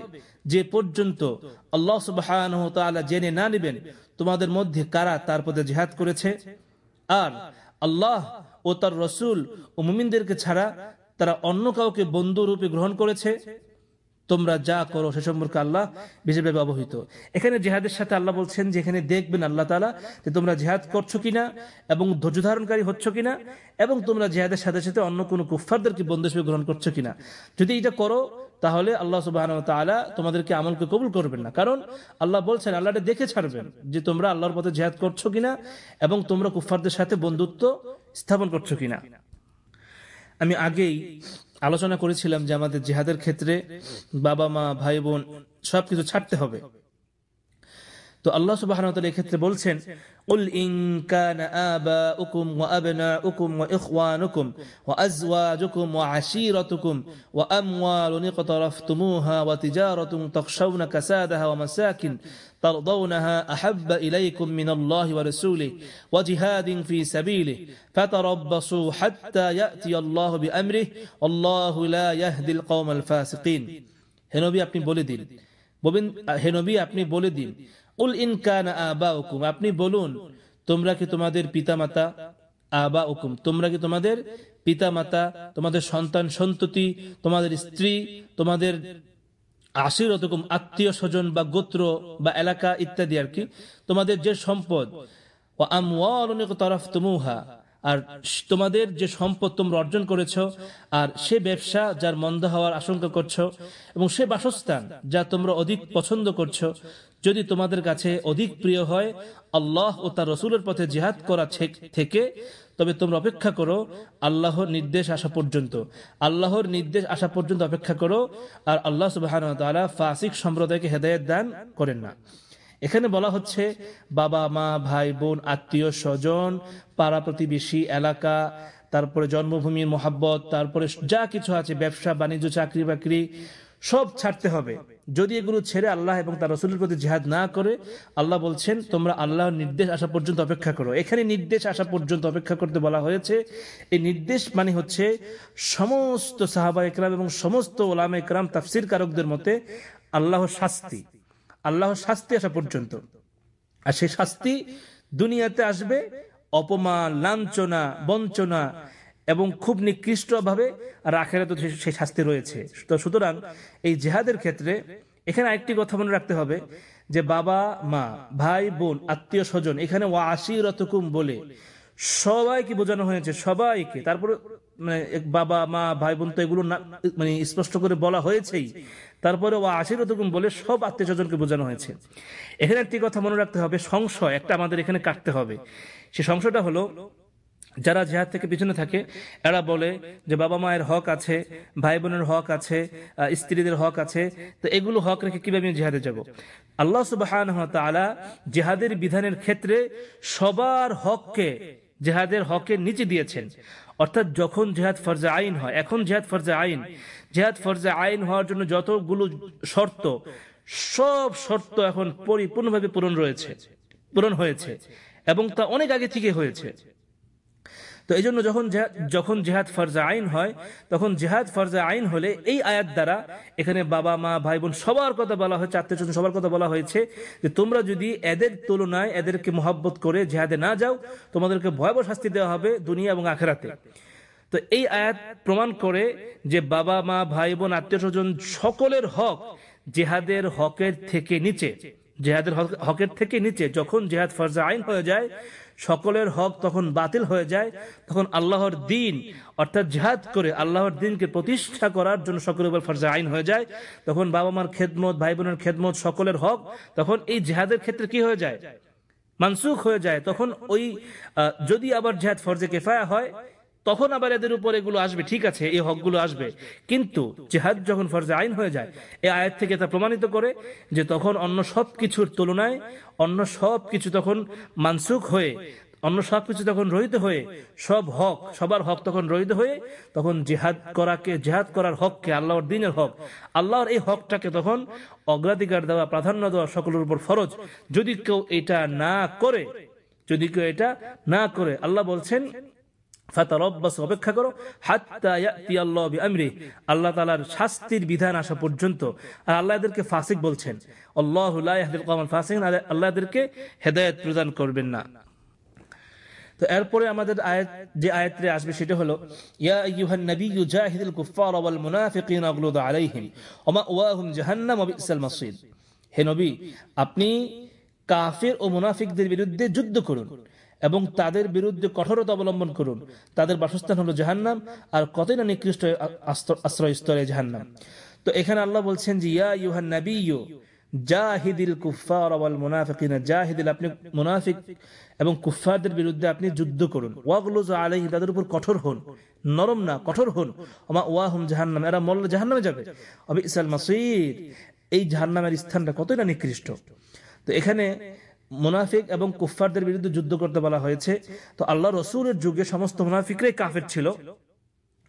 যে পর্যন্ত আল্লাহ সুবাহ জেনে না নেবেন তোমাদের মধ্যে কারা তার পদে জেহাদ করেছে? আর আল্লাহ ও তার রসুল ও মুমিনদেরকে ছাড়া তারা অন্য কাউকে বন্ধু রূপে গ্রহণ করেছে? তোমরা যা করো সে সম্পর্কে আল্লাহ বিশেষভাবে অবহিত। এখানে জেহাদের সাথে আল্লাহ বলছেন যে এখানে দেখবেন আল্লাহ তালা যে তোমরা জেহাদ করছ কিনা এবং ধৈর্য ধারণকারী হচ্ছ কিনা এবং তোমরা জেহাদের সাথে সাথে অন্য কোনো কুফারদেরকে বন্ধু হিসেবে গ্রহণ করছ কিনা। যদি এটা করো, তাহলে আল্লাহ সুবাহ তালা তোমাদেরকে আমলকে কবুল করবেন না। কারণ আল্লাহ বলছেন আল্লাহটা দেখে ছাড়বেন যে তোমরা আল্লাহর পথে জেহাদ করছ কিনা এবং তোমরা কুফারদের সাথে বন্ধুত্ব স্থাপন করছ কিনা। আমি আগেই আলোচনা করেছিলাম যে আমাদের জেহাদের ক্ষেত্রে বাবা মা ভাই বোন সবকিছু ছাড়তে হবে তো আল্লাহ সুবাহ ক্ষেত্রে বলছেন قل إن كان آباؤكم وأبناؤكم وإخوانكم وأزواجكم وعشيرتكم وأموال اقترفتموها وتجارة تخشون كسادها ومساكن ترضونها أحب إليكم من الله ورسوله وجهاد في سبيله فتربصوا حتى يأتي الله بأمره والله لا يهدي القوم الفاسقين হেনবি আপনি বলে দিন হেনবি আপনি বলে দিন উল ইনকান আবা হুকুম আপনি বলুন তোমরা কি তোমাদের পিতামাতা আবা হুকুম তোমরা কি তোমাদের পিতামাতা তোমাদের সন্তান সন্ততি তোমাদের স্ত্রী তোমাদের আশিরতকুম আত্মীয় স্বজন বা গোত্র বা এলাকা ইত্যাদি আর কি। তোমাদের যে সম্পদ ও তরফ তুমুহা আর তোমাদের যে সম্পদ তোমরা অর্জন করেছ, আর সে ব্যবসা যার মন্দ হওয়ার আশঙ্কা করছ, এবং সে বাসস্থান যা তোমরা অধিক পছন্দ করছ, যদি তোমাদের কাছে অধিক প্রিয় হয়, আল্লাহ ও তার রসুলের পথে জিহাদ করা থেকে তবে তোমরা অপেক্ষা করো, আল্লাহর নির্দেশ আসা পর্যন্ত। আল্লাহর নির্দেশ আসা পর্যন্ত অপেক্ষা করো, আর আল্লাহ সুবাহ ফাসিক সম্প্রদায়কে হেদায়ত দান করেন না। এখানে বলা হচ্ছে, বাবা, মা, ভাই, বোন, আত্মীয়, স্বজন, পাড়া প্রতিবেশী, এলাকা, তারপরে জন্মভূমির মোহাব্বত, তারপরে যা কিছু আছে, ব্যবসা, বাণিজ্য চাকরি বাকরি সব ছাড়তে হবে। যদি এগুলো ছেড়ে আল্লাহ এবং তার রসুলের প্রতি জেহাদ না করে, আল্লাহ বলছেন, তোমরা আল্লাহর নির্দেশ আসা পর্যন্ত অপেক্ষা করো। এখানে নির্দেশ আসা পর্যন্ত অপেক্ষা করতে বলা হয়েছে। এই নির্দেশ মানে হচ্ছে সমস্ত সাহাবা একরাম এবং সমস্ত ওলামা একরাম তাফসির কারকদের মতে আল্লাহর শাস্তি আল্লাহর শাস্তি আসা পর্যন্ত। আর সেই শাস্তি দুনিয়াতে আসবে অপমান, লাঞ্ছনা, বঞ্চনা এবং খুব নিকৃষ্টভাবে আর আখেরা তো সেই শাস্তি রয়েছে। তো সুতরাং এই জেহাদের ক্ষেত্রে এখানে আরেকটি কথা মনে রাখতে হবে যে বাবা, মা, ভাই, বোন, আত্মীয় স্বজন, এখানে ওয়া আশিরতকুম বলে সবাইকে বোঝানো হয়েছে, সবাইকে। তারপরে মানে বাবা, মা, ভাই, বোন তো এগুলো না মানে স্পষ্ট করে বলা হয়েছেই। তারপরে ও আশিরতকুম বলে সব আত্মীয় স্বজনকে বোঝানো হয়েছে। এখানে একটি কথা মনে রাখতে হবে, সংশয় একটা আমাদের এখানে কাটতে হবে। সে সংশয়টা হলো যারা জেহাদ থেকে পিছনে থাকে, এরা বলে যে বাবা মায়ের হক আছে ভাই বোনের হক আছে স্ত্রীদের হক আছে। তো এগুলো হক রেখে কীভাবে আমি জেহাদে যাব? আল্লাহ সুবাহান জেহাদের বিধানের ক্ষেত্রে সবার হককে জেহাদের হকের নিচে দিয়েছেন। অর্থাৎ যখন জেহাদ ফরজে আইন হয়, এখন জেহাদ ফরজে আইন। জেহাদ ফরজে আইন হওয়ার জন্য যতগুলো শর্ত, সব শর্ত এখন পরিপূর্ণভাবে পূরণ রয়েছে, পূরণ হয়েছে এবং তা অনেক আগে থেকে হয়েছে। তো এই জন্য যখন যখন জেহাদ ফরজা আইন হয়, তখন জেহাদ ফরজা আইন হলে এই আয়াত দ্বারা এখানে বাবা, মা, ভাই, বোন সবার কথা বলা হয়েছে, আত্মীয় স্বজন সবার কথা বলা হয়েছে যে তোমরা যদি এদের তুলনায় এদেরকে মহাব্বত করে জেহাদে না যাও, তোমাদেরকে ভয়াবহ শাস্তি দেওয়া হবে দুনিয়া এবং আখেরাতে। তো এই আয়াত প্রমাণ করে যে বাবা, মা, ভাই, বোন, আত্মীয় স্বজন সকলের হক জেহাদের হকের থেকে নিচে, জেহাদের হকের থেকে নিচে যখন জেহাদ ফরজা আইন হয়ে যায় সকলের হক তখন বাতিল হয়ে যায়, তখন আল্লাহর দিন, অর্থাৎ জেহাদ করে আল্লাহর দিনকে প্রতিষ্ঠা করার জন্য সকলের উপর ফরজা আইন হয়ে যায়। তখন বাবা মার খেদমত ভাই বোনের খেদমত, সকলের হক, তখন এই জেহাদের ক্ষেত্রে কি হয়ে যায়? মানসুখ হয়ে যায়। তখন ওই যদি আবার জেহাদ ফরজে কেফায়া হয় তখন আবার এদের উপর এগুলো আসবে, ঠিক আছে, এই হকগুলো আসবে। কিন্তু জেহাদ যখন ফরজে আইন হয়ে যায়, এই আয়াত থেকে তা প্রমাণিত করে যে তখন অন্য সব কিছুর তুলনায়, অন্য সব কিছু তখন মানসুখ হয়ে, অন্য সব কিছু তখন রহিত হয়ে, সব হক, সবার হক তখন রহিত হয়ে, তখন জেহাদ করাকে, জেহাদ করার হককে, আল্লাহর দিনের হক, আল্লাহর এই হকটাকে তখন অগ্রাধিকার দেওয়া, প্রাধান্য দেওয়া সকলের উপর ফরজ। যদি কেউ এটা না করে, যদি কেউ এটা না করে, আল্লাহ বলছেন প্রদান করবেন না। তো এরপরে আমাদের আয়াত, যে আয়াতটি আসবে সেটা হলো, ইয়া জাহান্নাম হে নবী, আপনি কাফের ও মুনাফিকদের বিরুদ্ধে যুদ্ধ করুন। এবং তাদের বিরুদ্ধে কঠোরতা অবলম্বন করুন। তাদের বাসস্থান হলো জাহান্নাম, আর কতই না নিকৃষ্ট আশ্রয় স্তরে জাহান্নাম। তো এখানে আল্লাহ বলছেন যে, ইয়া ইউহান নাবিয়্যু, জাহিদিল কুফার ওয়াল মুনাফিকিনা, জাহিদিল আপনি মুনাফিক এবং কুফফারদের বিরুদ্ধে আপনি যুদ্ধ করুন। ওয়াগলুজ আলাইহিম, তাদের উপর কঠোর হন, নরম না, কঠোর হন। ওমা ওয়াহুম জাহান্নাম, এরা মল্ল জাহান্নামে যাবে। অবি ইসাল মাসির এই জাহান্নামের স্থানটা কতই না নিকৃষ্ট। তো এখানে মুনাফিক এবং কুফফারদের বিরুদ্ধে যুদ্ধ করতে বলা হয়েছে। তো আল্লাহ রসুলের যুগে সমস্ত মুনাফিকরাই কাফের ছিল।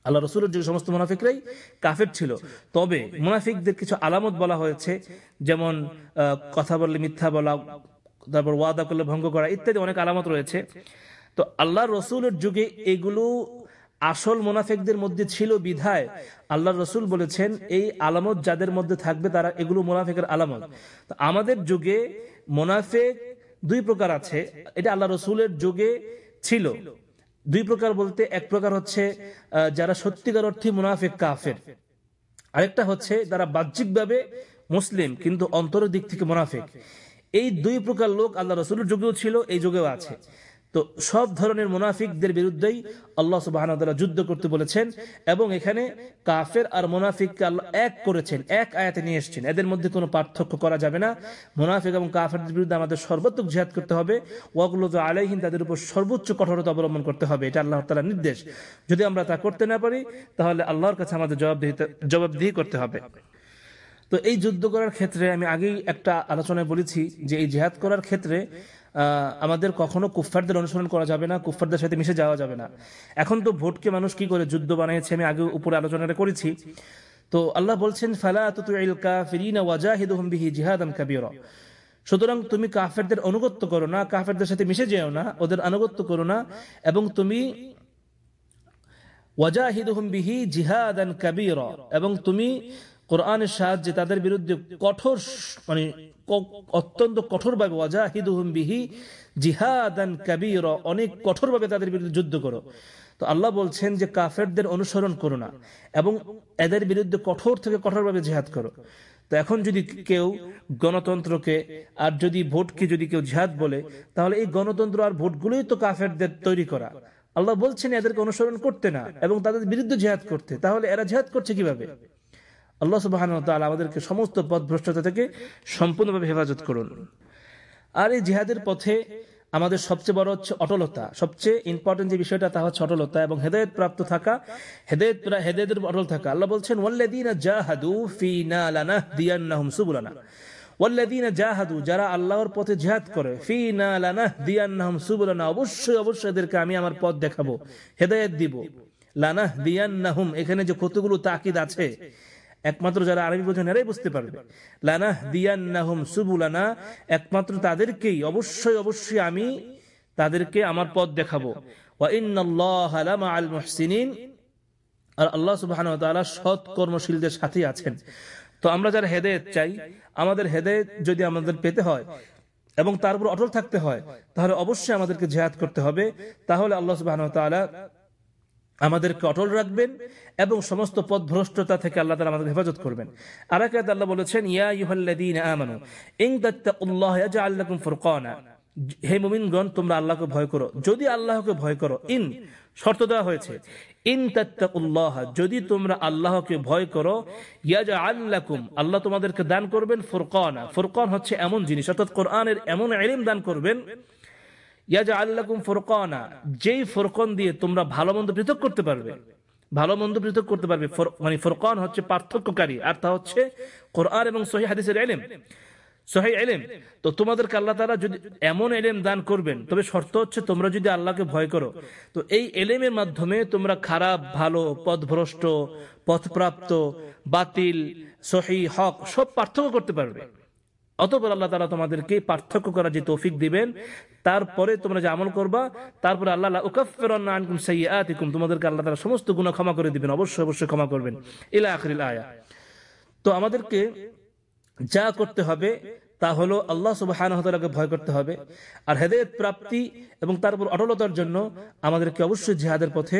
আল্লাহ রসুলের যুগে সমস্ত মুনাফিকরাই কাফের ছিল। তবে মুনাফিকদের কিছু আলামত বলা হয়েছে, যেমন কথা বললে মিথ্যা বলা, তারপর ওয়াদা করলে ভঙ্গ করা ইত্যাদি অনেক আলামত রয়েছে। তো আল্লাহ রসুলের যুগে এগুলো আসল মোনাফেকদের মধ্যে ছিল বিধায় আল্লাহ রসুল বলেছেন, এই আলামত যাদের মধ্যে থাকবে তারা এগুলো মোনাফেকের আলামত। আমাদের যুগে মোনাফেক দুই প্রকার আছে, এটা আল্লাহ রসুলের যুগে ছিল। দুই প্রকার বলতে এক প্রকার হচ্ছে যারা সত্যিকার অর্থে মুনাফেক, কাফের। আরেকটা হচ্ছে যারা বাহ্যিকভাবে মুসলিম, কিন্তু অন্তরের দিক থেকে মুনাফেক। এই দুই প্রকার লোক আল্লাহ রসুলের যুগেও ছিল, এই যুগেও আছে। তো সব ধরনের মুনাফিকদের বিরুদ্ধেই আল্লাহ সুবাহ যুদ্ধ করতে বলেছেন এবং এখানে কাফের আর মোনাফিককে আল্লাহ এক করেছেন, এক আয়াতে নিয়ে এসছেন। এদের মধ্যে কোনো পার্থক্য করা যাবে না। মুনাফিক এবং কাফেরদের বিরুদ্ধে আমাদের সর্বাত্মক জিহাদ করতে হবে। ওয়াগুলো আলাইহিন, তাদের উপর সর্বোচ্চ কঠোরতা অবলম্বন করতে হবে। এটা আল্লাহ তালার নির্দেশ। যদি আমরা তা করতে না পারি, তাহলে আল্লাহর কাছে আমাদের জবাবদিহি জবাবদিহি করতে হবে। তো এই যুদ্ধ করার ক্ষেত্রে আমি আগেই একটা আলোচনায় বলেছি যে এই জেহাদ করার ক্ষেত্রে আমাদের কখনো কুফফারদের অনুসরণ করা যাবে না, কুফফারদের সাথে মিশে যাওয়া যাবে না। এখন তো ভোটকে মানুষ কি করে যুদ্ধ বানিয়েছে আমি আগে উপরে আলোচনাটা করেছি। তো আল্লাহ বলছেন, ফালা জিহাদান সুতরাং তুমি কাফেরদের অনুগত্য করো না, কাফেরদের সাথে মিশে যেও না, ওদের আনুগত্য করো না, এবং তুমি ওয়াজাহিদুহুম বিহি জিহাদান কাবীরা, এবং তুমি কোরআনের সাহায্যে তাদের বিরুদ্ধে কঠোর মানে অত্যন্ত কঠোরভাবে ওয়াজাহিদুহুম বিহি জিহাদান কাবীরা, অনেক কঠোরভাবে তাদের বিরুদ্ধে যুদ্ধ করো। তো আল্লাহ বলছেন যে কাফেরদের অনুসরণ করো না এবং এদের বিরুদ্ধে কঠোর থেকে কঠোরভাবে জিহাদ করো। তো এখন যদি কেউ গণতন্ত্রকে আর যদি ভোটকে যদি কেউ জিহাদ বলে, তাহলে এই গণতন্ত্র আর ভোটগুলোই তো কাফেরদের তৈরি করা। আল্লাহ বলছেন এদেরকে অনুসরণ করতে না এবং তাদের বিরুদ্ধে জিহাদ করতে। তাহলে এরা জিহাদ করছে কীভাবে? আল্লাহ সুবাহ আমাদেরকে সমস্ত পথ ভ্রষ্টতা থেকে সম্পূর্ণভাবে হেফাজত করুন। আর এই জিহাদের পথে আমাদের সবচেয়ে বড় হচ্ছে অটলতা। সবচেয়ে ইম্পর্টেন্ট যে বিষয়টা তা হচ্ছে অটলতা এবং হেদায়ত প্রাপ্ত থাকা, হেদায়ত হেদায়তের অটল থাকা। আল্লাহ বলছেন, ওয়াল্লাযীনা জাহাদু ফীনা লানাহদিয়ান্নাহুম সুবুলানা। ওয়াল্লাযীনা জাহাদু, যারা আল্লাহর পথে জিহাদ করে, ফীনা লানাহদিয়ান্নাহুম সুবুলানা, অবশ্যই অবশ্যই এদেরকে আমি আমার পথ দেখাবো, হেদায়েত দিব। লানাহদিয়ান্নাহুম, এখানে যে কতগুলো তাকিদ আছে একমাত্র যারা আরবি বোঝেন, এরাই বুঝতে পারবে। লানা দিয়ান্নাহুম সুবুলানা, একমাত্র তাদেরকেই, অবশ্যই অবশ্যই আমি তাদেরকে আমার পথ দেখাবো। লামাআল মুহসিনিন, আর আল্লাহ ওয়া সৎ কর্মশীলদের সাথে আছেন। তো আমরা যারা হেদায়েত চাই, আমাদের হেদায়েত যদি আমাদের পেতে হয় এবং তার উপর অটল থাকতে হয়, তাহলে অবশ্যই আমাদেরকে জিহাদ করতে হবে। তাহলে আল্লাহ তাআলা আমাদেরকে অটল রাখবেন এবং সমস্ত পথ ভ্রষ্টতা থেকে আল্লাহ তাআলা আমাদের হেফাজত করবেন। আর এক আল্লাহ বলেছেন, ইয়া আইয়ুহাল্লাযীনা আমানু, ইন তাত্তাকুল্লাহ ইয়াজআল লাকুম ফুরকানা। হে মুমিনগণ, তোমরা আল্লাহকে ভয় করো। যদি আল্লাহকে ভয় করো, ইন, শর্ত দেওয়া হয়েছে, ইন তাত্তাকুল্লাহ যদি তোমরা আল্লাহকে ভয় করো, ইয়াজআল লাকুম আল্লাহ তোমাদেরকে দান করবেন ফুরকানা। ফুরকান হচ্ছে এমন জিনিস, অর্থাৎ কোরআনের এমন ইলম দান করবেন ইয়াজা আল্লাকুম ফুরকানা, যেই ফুরকান দিয়ে তোমরা ভালো মন্দ পৃথক করতে পারবে। ভালো মন্দ পৃথক করতে পারবে মানে ফুরকান হচ্ছে পার্থক্যকারী, আর তা হচ্ছে কোরআন এবং সহি হাদিসের এলেম। সহি এলেম। তো তোমাদেরকে আল্লাহ তারা যদি এমন এলেম দান করবেন, তবে শর্ত হচ্ছে তোমরা যদি আল্লাহকে ভয় করো। তো এই এলেমের মাধ্যমে তোমরা খারাপ, ভালো, পথভ্রষ্ট, পথপ্রাপ্ত, বাতিল, সহি, হক সব পার্থক্য করতে পারবে। অতপর আল্লাহ তালা তোমাদেরকে পার্থক্য করার যে তৌফিক দিবেন, তারপরে তোমরা যে আমল করবা, তারপরে আল্লাহ তোমাদেরকে আল্লাহ তালা সমস্ত গুনাহ ক্ষমা করে দিবেন, অবশ্যই অবশ্যই ক্ষমা করবেন। ইলা আখিরিল আয়া। তো আমাদেরকে যা করতে হবে, তা হলো আল্লাহ সুবহানাহু ওয়া ভয় করতে হবে, আর হেদায়েত প্রাপ্তি এবং তার উপর অটলতার জন্য আমাদেরকে অবশ্যই জেহাদের পথে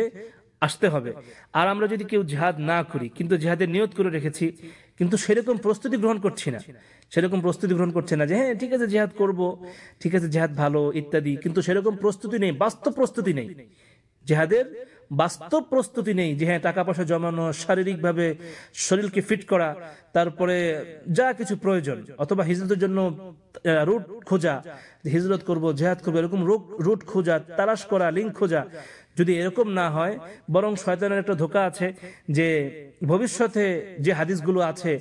আসতে হবে। আর আমরা যদি কেউ জেহাদ না করি, কিন্তু জেহাদের নিয়ত করে রেখেছি, কিন্তু সেরকম প্রস্তুতি গ্রহণ করছি না। সেরকম প্রস্তুতি গ্রহণ করছে না যে হ্যাঁ ঠিক আছে, জেহাদ করব, ঠিক আছে, জেহাদ ভালো, ইত্যাদি। কিন্তু সেরকম প্রস্তুতি নেই, বাস্তব প্রস্তুতি নেই। জেহাদের বাস্তব প্রস্তুতি নেই যে হ্যাঁ টাকা পয়সা জমানো, শারীরিকভাবে শরীরকে ফিট করা, তারপরে যা কিছু প্রয়োজন, অথবা হিজরতের জন্য রুট খোঁজা, হিজরত করব, জেহাদ করব, এরকম রুট খোঁজা, তালাশ করা লিঙ্ক খোঁজা যদি এরকম না হয়, বরং শয়তানের একটা ধোকা আছে যে ভবিষ্যতে যে হাদিসগুলো আছে,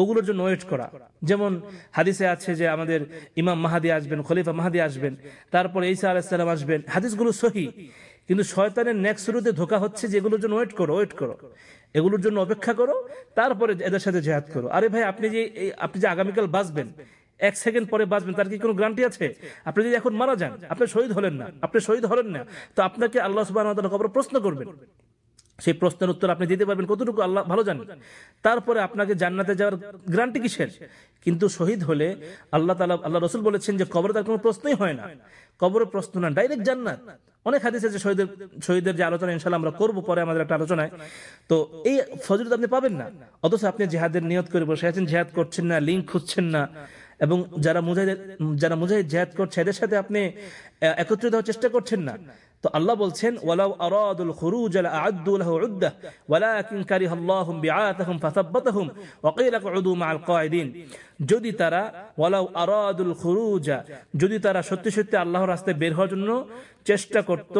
ওগুলোর জন্য ওয়েট করা। যেমন হাদিসে আছে যে আমাদের ইমাম মাহাদি আসবেন, খলিফা মাহাদি আসবেন, তারপরে ঈসা আলাহিসাল্লাম আসবেন। হাদিসগুলো সহি, কিন্তু শয়তানের নেক্সট শুরুতে ধোকা হচ্ছে যে এগুলোর জন্য ওয়েট করো ওয়েট করো। এগুলোর জন্য অপেক্ষা করো, তারপরে এদের সাথে জেহাদ করো। আরে ভাই, আপনি যে আপনি যে আগামীকাল বাঁচবেন এক সেকেন্ড পরে বাঁচবেন, তার কি কোনো গ্যারান্টি আছে? আপনি যদি এখন মারা যান, আপনি শহীদ হলেন না, আপনি শহীদ হলেন না, তো আপনাকে আল্লাহ সুবাহ খবর প্রশ্ন করবেন। সেই প্রশ্নের উত্তর আপনি দিতে পারবেন কতটুকু আল্লাহ ভালো জানেন। তারপরে আপনাকে জান্নাতে যাওয়ার গ্যারান্টি কিসের? কিন্তু শহীদ হলে আল্লাহ তালা আল্লাহ রসুল বলেছেন যে কবরে তার কোনো প্রশ্নই হয় না। কবরের প্রশ্ন না ডাইরেক্ট জান্নাত। অনেক হাদিস আছে শহীদের শহীদের যে আলোচনা ইনশাল্লাহ আমরা করব পরে আমাদের একটা আলোচনায়। তো এই ফজরত আপনি পাবেন না। অথচ আপনি জেহাদের নিয়ত করে বসে আছেন, জেহাদ করছেন না লিঙ্ক খুঁজছেন না। এবং যারা মুজাহিদ যারা মুজাহিদ জেহাদ করছে, এদের সাথে আপনি একত্রিত হওয়ার চেষ্টা করছেন না। তো আল্লাহ বলছেন, ওয়ালাউ আরাদুল খুরুজ লাআদ্দু লাহু উদ্দাহ, ওয়ালাকিন কারিহাল্লাহু বিআতাহুম ফাসাব্বাতাহুম, ওয়া ক্বিলা কুউদু মাআল কাঈদিন। যদি তারা, ওয়ালাউ আরাদুল খুরুজা, যদি তারা সত্যি সত্যি আল্লাহর রাস্তায় বের হওয়ার জন্য চেষ্টা করত,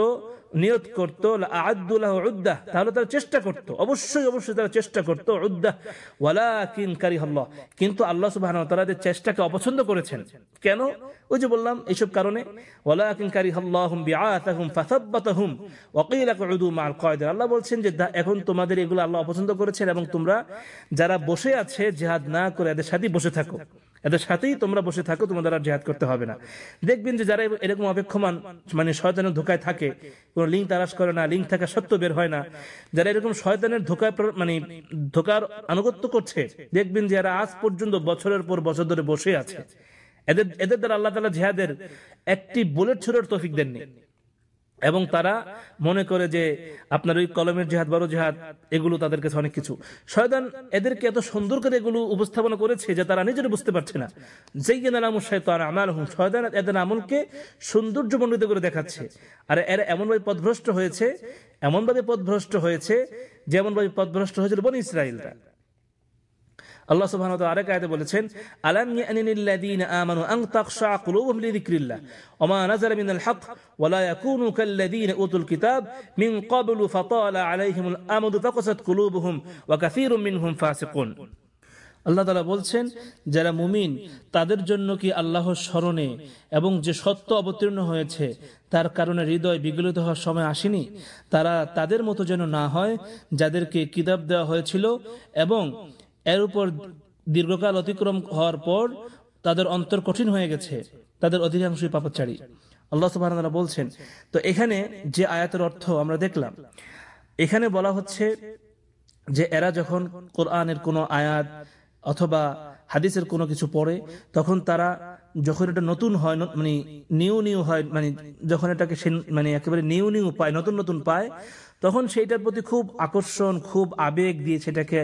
নিয়ত করত আদুল্লাহ উদ্দাহ তাহলে তারা চেষ্টা করত, অবশ্যই অবশ্যই তারা চেষ্টা করত উদ্দাহ ওয়ালা কিন কারি আল্লাহ কিন্তু আল্লাহ সুবাহ তাদের চেষ্টাকে অপছন্দ করেছেন। কেন? ওই যে বললাম, এইসব কারণে ওয়ালা কিন কারি আল্লাহুম বিআতাহুম ফাসাব্বাতাহুম ওয়াকিলা কুদু মাল কয়দিন আল্লাহ বলছেন যে এখন তোমাদের এগুলো আল্লাহ অপছন্দ করেছেন এবং তোমরা যারা বসে আছে, জেহাদ না করে, এদের সাথেই বসে থাকো। এদের সাথেই তোমরা বসে থাকো, তোমাদের আর জেহাদ করতে হবে না। দেখবেন যে যারা এরকম অপেক্ষমান মানে শয়তানের ধোকায় থাকে, কোনো লিঙ্ক তারাস করে না লিঙ্ক থাকা সত্য বের হয় না। যারা এরকম শয়তানের ধোকায় মানে ধোকার আনুগত্য করছে, দেখবেন যে এরা আজ পর্যন্ত বছরের পর বছর ধরে বসে আছে। এদের এদের দ্বারা আল্লাহ তালা জেহাদের একটি বুলেট ছুড়ের তফিক দেননি। এবং তারা মনে করে যে আপনার ওই কলমের জেহাদ, বড় জেহাদ, এগুলো তাদের কাছে অনেক কিছু। শয়তান এদেরকে এত সুন্দর করে এগুলো উপস্থাপনা করেছে যে তারা নিজেরা বুঝতে পারছে না। যেই নাম শয়তান আমাল হুম শয়তান এদের আমলকে সৌন্দর্য মণ্ডিত করে দেখাচ্ছে। আর এরা এমনভাবে পথভ্রষ্ট হয়েছে, এমনভাবে পথভ্রষ্ট হয়েছে, যেমনভাবে পথভ্রষ্ট হয়েছিল বনি ইসরায়েলরা আল্লাহ সুবহানাহু ওয়া আরেক আয়াতে বলেছেন, আলাম ইয়ানিল্লাযীনা আমানু আন তাখশা কুলুবুহুম লিযিকরিল্লাহ। ওয়া মা নাযালা মিনাল হক ওয়া লা ইয়াকুনু কাল্লাযীনা উতুল কিতাব মিন ক্বাবলু ফাতালা আলাইহিমুল আমাদু ফাকাসাত কুলুবুহুম ওয়া কাসীরুম মিনহুম ফাসিকুন। আল্লাহ তালা বলছেন, যারা মুমিন, তাদের জন্য কি আল্লাহর স্মরণে এবং যে সত্য অবতীর্ণ হয়েছে, তার কারণে হৃদয় বিগলিত হওয়ার সময় আসেনি? তারা তাদের মতো যেন না হয়, যাদেরকে কিতাব দেওয়া হয়েছিল এবং এর উপর দীর্ঘকাল অতিক্রম হওয়ার পর তাদের অন্তর কঠিন হয়ে গেছে। তাদের অধিকাংশই পাপচারী। আল্লাহ সুবাহ বলছেন, তো এখানে যে আয়াতের অর্থ আমরা দেখলাম, এখানে বলা হচ্ছে যে এরা যখন কোরআনের কোনো আয়াত অথবা হাদিসের কোনো কিছু পড়ে, তখন তারা যখন এটা নতুন হয় মানে নিউ নিউ হয় মানে যখন এটাকে মানে একেবারে নিউ নিউ পায়, নতুন নতুন পায় তখন সেইটার প্রতি খুব আকর্ষণ, খুব আবেগ দিয়ে সেটাকে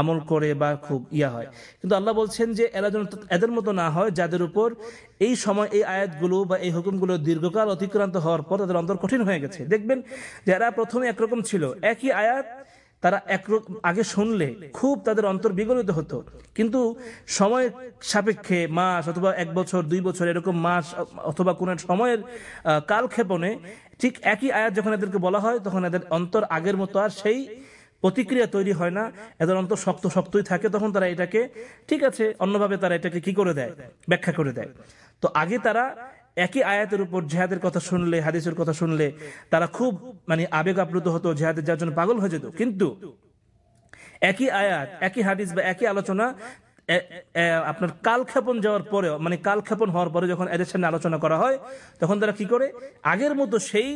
আমল করে বা খুব ইয়া হয়। কিন্তু আল্লাহ বলছেন যে, এরা যেন এদের মতো না হয় যাদের উপর এই সময় এই আয়াতগুলো বা এই হুকুমগুলো দীর্ঘকাল অতিক্রান্ত হওয়ার পর তাদের অন্তর কঠিন হয়ে গেছে। দেখবেন যারা প্রথমে একরকম ছিল, একই আয়াত তারা একরকম, আগে শুনলে খুব তাদের অন্তর বিগলিত হতো। কিন্তু সময় সাপেক্ষে মাস অথবা এক বছর, দুই বছর এরকম মাস অথবা কোন সময়ের কালক্ষেপণে ঠিক একই আয়াত যখন এদেরকে বলা হয়, তখন এদের অন্তর আগের মতো আর সেই প্রতিক্রিয়া তৈরি হয় না। এদের অন্তর শক্ত শক্তই থাকে, তখন তারা এটাকে, ঠিক আছে, অন্যভাবে তারা এটাকে কি করে দেয়? ব্যাখ্যা করে দেয়। তো আগে তারা একই আয়াতের উপর জেহাদের কথা শুনলে, হাদিসের কথা শুনলে, তারা খুব মানে আবেগ আপ্লুত হতো, জেহাদের যার জন্য পাগল হয়ে যেত। কিন্তু একই আয়াত, একই হাদিস বা একই আলোচনা আপনার কালক্ষেপণ যাওয়ার পরেও মানে কালক্ষেপণ হওয়ার পরে যখন এদের সামনে আলোচনা করা হয়, তখন তারা কি করে? আগের মতো সেই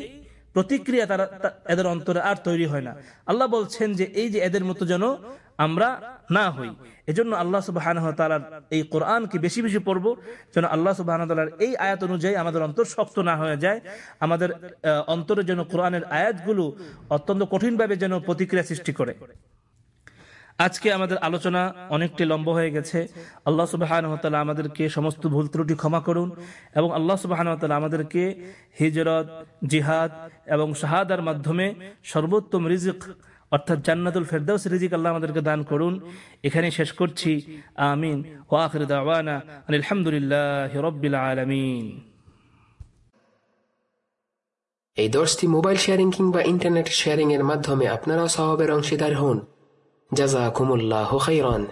প্রতিক্রিয়া তারা এদের অন্তরে আর তৈরি হয় না। আল্লাহ বলছেন যে, এই যে এদের মতো যেন আমরা না হই। এজন্য আল্লাহ সুবাহ এই কোরআনকে বেশি বেশি পড়ব, যেন আল্লাহ সুবাহ এই আয়াত অনুযায়ী আমাদের অন্তর শক্ত না হয়ে যায়, আমাদের অন্তরে যেন কোরআনের আয়াতগুলো অত্যন্ত কঠিনভাবে যেন প্রতিক্রিয়া সৃষ্টি করে। আজকে আমাদের আলোচনা অনেকটি লম্ব হয়ে গেছে। আল্লাহ সুবাহান আমাদেরকে সমস্ত ভুল ত্রুটি ক্ষমা করুন এবং আল্লাহ সুবাহান আমাদেরকে হিজরত, জিহাদ এবং শাহাদার মাধ্যমে সর্বোত্তম রিজিক, অর্থাৎ জান্নাতুল ফেরদাউস রিজিক আল্লাহ আমাদেরকে দান করুন। এখানে শেষ করছি। আমিন। ও আখির দাওয়ানা আলহামদুলিল্লাহ রব্বিল আলমিন। এই দশটি মোবাইল শেয়ারিং কিংবা ইন্টারনেট শেয়ারিং এর মাধ্যমে আপনারাও সহবের অংশীদার হন। جزاكم الله خيرا.